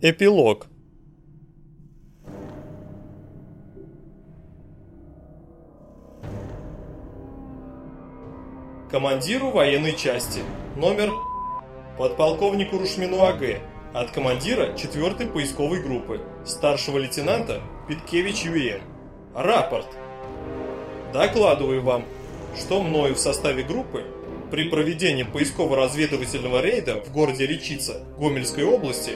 Эпилог Командиру военной части, номер подполковнику Рушмину АГ, от командира 4-й поисковой группы, старшего лейтенанта Питкевич ЮН. Рапорт. Докладываю вам, что мною в составе группы при проведении поисково-разведывательного рейда в городе Речица Гомельской области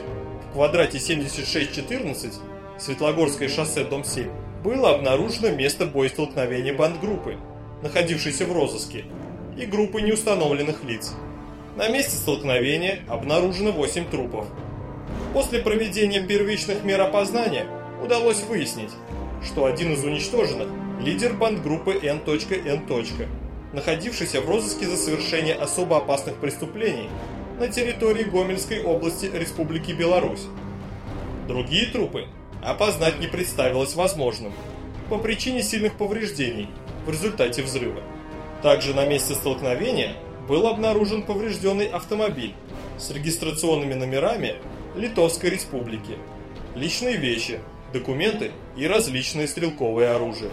в квадрате 7614 Светлогорское шоссе, дом 7, было обнаружено место боестолкновения бандгруппы, находившейся в розыске, и группы неустановленных лиц. На месте столкновения обнаружено 8 трупов. После проведения первичных мер опознания удалось выяснить, что один из уничтоженных – лидер бандгруппы N.N. находившийся в розыске за совершение особо опасных преступлений на территории Гомельской области Республики Беларусь. Другие трупы опознать не представилось возможным по причине сильных повреждений в результате взрыва. Также на месте столкновения был обнаружен поврежденный автомобиль с регистрационными номерами Литовской Республики, личные вещи, документы и различные стрелковые оружия.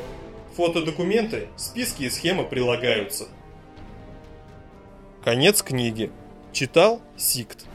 Фотодокументы, списки и схемы прилагаются. Конец книги. Читал Сикт.